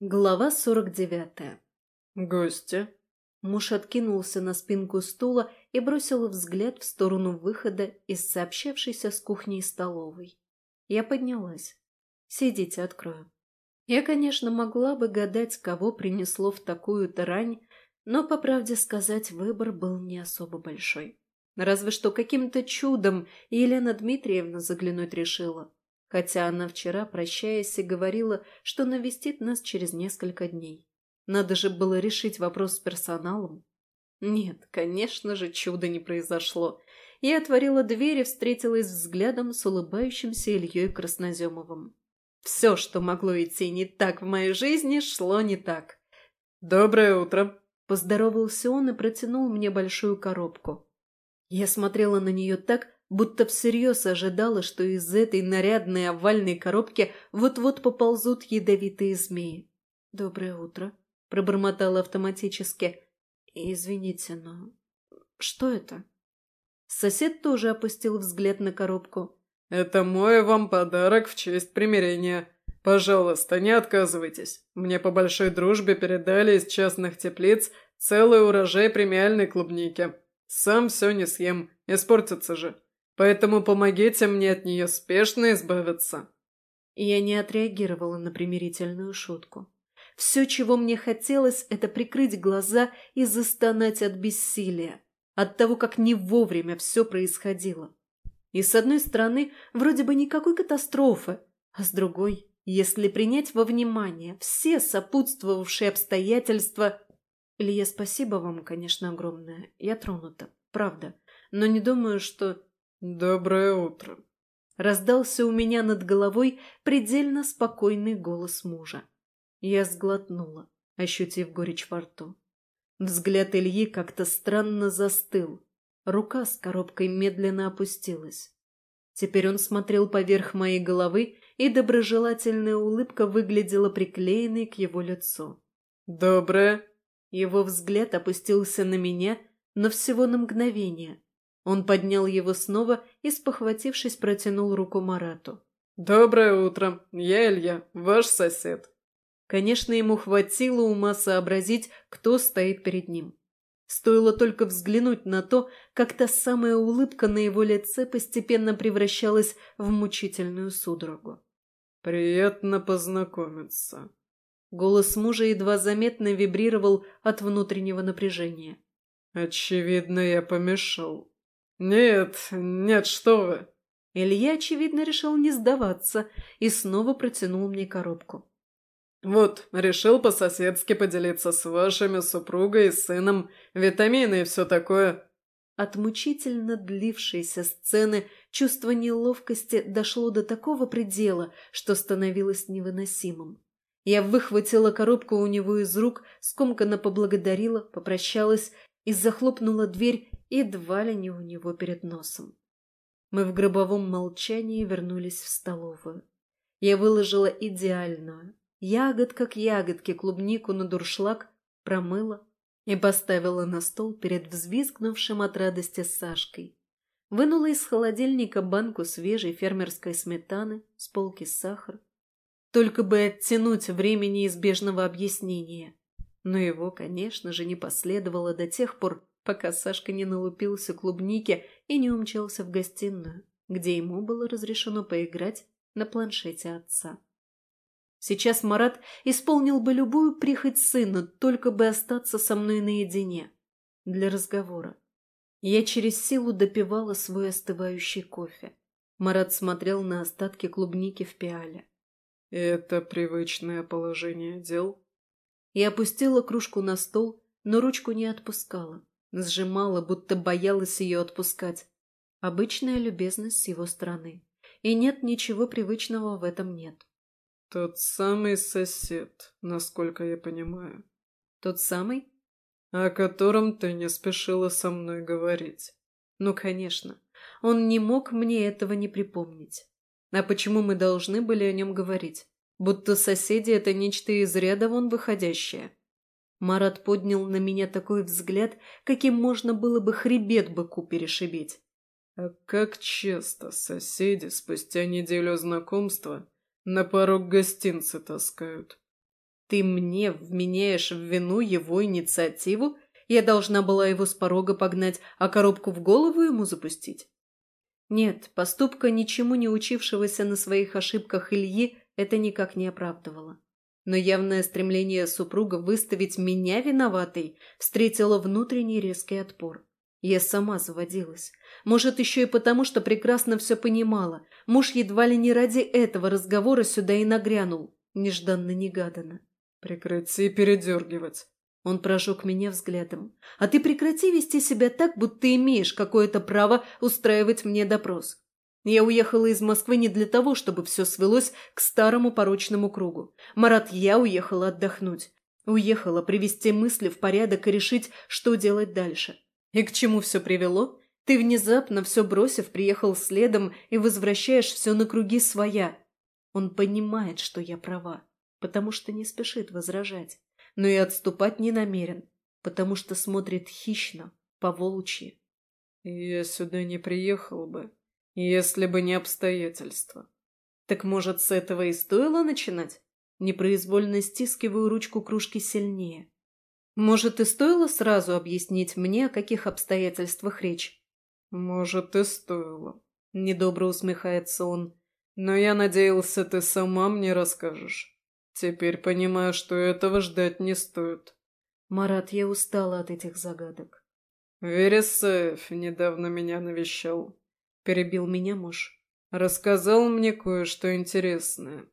Глава сорок девятая. «Гости?» Муж откинулся на спинку стула и бросил взгляд в сторону выхода из сообщавшейся с кухней столовой. Я поднялась. «Сидите, открою». Я, конечно, могла бы гадать, кого принесло в такую-то рань, но, по правде сказать, выбор был не особо большой. Разве что каким-то чудом Елена Дмитриевна заглянуть решила хотя она вчера, прощаясь, и говорила, что навестит нас через несколько дней. Надо же было решить вопрос с персоналом. Нет, конечно же, чудо не произошло. Я отворила дверь и встретилась взглядом с улыбающимся Ильей Красноземовым. Все, что могло идти не так в моей жизни, шло не так. «Доброе утро!» – поздоровался он и протянул мне большую коробку. Я смотрела на нее так, будто всерьез ожидала, что из этой нарядной овальной коробки вот-вот поползут ядовитые змеи. «Доброе утро», — пробормотала автоматически. «Извините, но... что это?» Сосед тоже опустил взгляд на коробку. «Это мой вам подарок в честь примирения. Пожалуйста, не отказывайтесь. Мне по большой дружбе передали из частных теплиц целый урожай премиальной клубники. Сам все не съем, испортится же. Поэтому помогите мне от нее спешно избавиться». Я не отреагировала на примирительную шутку. Все, чего мне хотелось, это прикрыть глаза и застонать от бессилия, от того, как не вовремя все происходило. И с одной стороны, вроде бы никакой катастрофы, а с другой, если принять во внимание все сопутствовавшие обстоятельства... Илья, спасибо вам, конечно, огромное. Я тронута, правда. Но не думаю, что... «Доброе утро!» Раздался у меня над головой предельно спокойный голос мужа. Я сглотнула, ощутив горечь во рту. Взгляд Ильи как-то странно застыл. Рука с коробкой медленно опустилась. Теперь он смотрел поверх моей головы, и доброжелательная улыбка выглядела приклеенной к его лицу. «Доброе!» Его взгляд опустился на меня, но всего на мгновение, он поднял его снова и, спохватившись, протянул руку Марату. «Доброе утро. Я Илья, ваш сосед». Конечно, ему хватило ума сообразить, кто стоит перед ним. Стоило только взглянуть на то, как та самая улыбка на его лице постепенно превращалась в мучительную судорогу. «Приятно познакомиться». Голос мужа едва заметно вибрировал от внутреннего напряжения. «Очевидно, я помешал». «Нет, нет, что вы!» Илья, очевидно, решил не сдаваться и снова протянул мне коробку. «Вот, решил по-соседски поделиться с вашими супругой и сыном, витамины и все такое». От мучительно длившейся сцены чувство неловкости дошло до такого предела, что становилось невыносимым. Я выхватила коробку у него из рук, скомканно поблагодарила, попрощалась и захлопнула дверь едва ли не у него перед носом. Мы в гробовом молчании вернулись в столовую. Я выложила идеальную, ягодка к ягодке клубнику на дуршлаг, промыла и поставила на стол перед взвизгнувшим от радости Сашкой. Вынула из холодильника банку свежей фермерской сметаны, с полки сахар. Только бы оттянуть время неизбежного объяснения. Но его, конечно же, не последовало до тех пор, пока Сашка не налупился клубники и не умчался в гостиную, где ему было разрешено поиграть на планшете отца. Сейчас Марат исполнил бы любую прихоть сына, только бы остаться со мной наедине. Для разговора. Я через силу допивала свой остывающий кофе. Марат смотрел на остатки клубники в пиале. «Это привычное положение дел?» Я опустила кружку на стол, но ручку не отпускала. Сжимала, будто боялась ее отпускать. Обычная любезность с его стороны. И нет ничего привычного в этом нет. Тот самый сосед, насколько я понимаю. Тот самый? О котором ты не спешила со мной говорить. Ну, конечно. Он не мог мне этого не припомнить. А почему мы должны были о нем говорить? Будто соседи — это нечто из ряда вон выходящее. Марат поднял на меня такой взгляд, каким можно было бы хребет быку перешибить. А как часто соседи спустя неделю знакомства на порог гостинца таскают? Ты мне вменяешь в вину его инициативу? Я должна была его с порога погнать, а коробку в голову ему запустить? Нет, поступка ничему не учившегося на своих ошибках Ильи это никак не оправдывало. Но явное стремление супруга выставить меня виноватой встретило внутренний резкий отпор. Я сама заводилась. Может, еще и потому, что прекрасно все понимала. Муж едва ли не ради этого разговора сюда и нагрянул, нежданно-негаданно. «Прекрати передергивать». Он прожег меня взглядом. «А ты прекрати вести себя так, будто имеешь какое-то право устраивать мне допрос. Я уехала из Москвы не для того, чтобы все свелось к старому порочному кругу. Марат, я уехала отдохнуть. Уехала привести мысли в порядок и решить, что делать дальше. И к чему все привело? Ты внезапно, все бросив, приехал следом и возвращаешь все на круги своя. Он понимает, что я права потому что не спешит возражать, но и отступать не намерен, потому что смотрит хищно, по-волчьи. «Я сюда не приехал бы, если бы не обстоятельства». «Так, может, с этого и стоило начинать?» Непроизвольно стискиваю ручку кружки сильнее. «Может, и стоило сразу объяснить мне, о каких обстоятельствах речь?» «Может, и стоило», — недобро усмехается он. «Но я надеялся, ты сама мне расскажешь». Теперь понимаю, что этого ждать не стоит. Марат, я устала от этих загадок. Вересаев недавно меня навещал. Перебил меня муж. Рассказал мне кое-что интересное.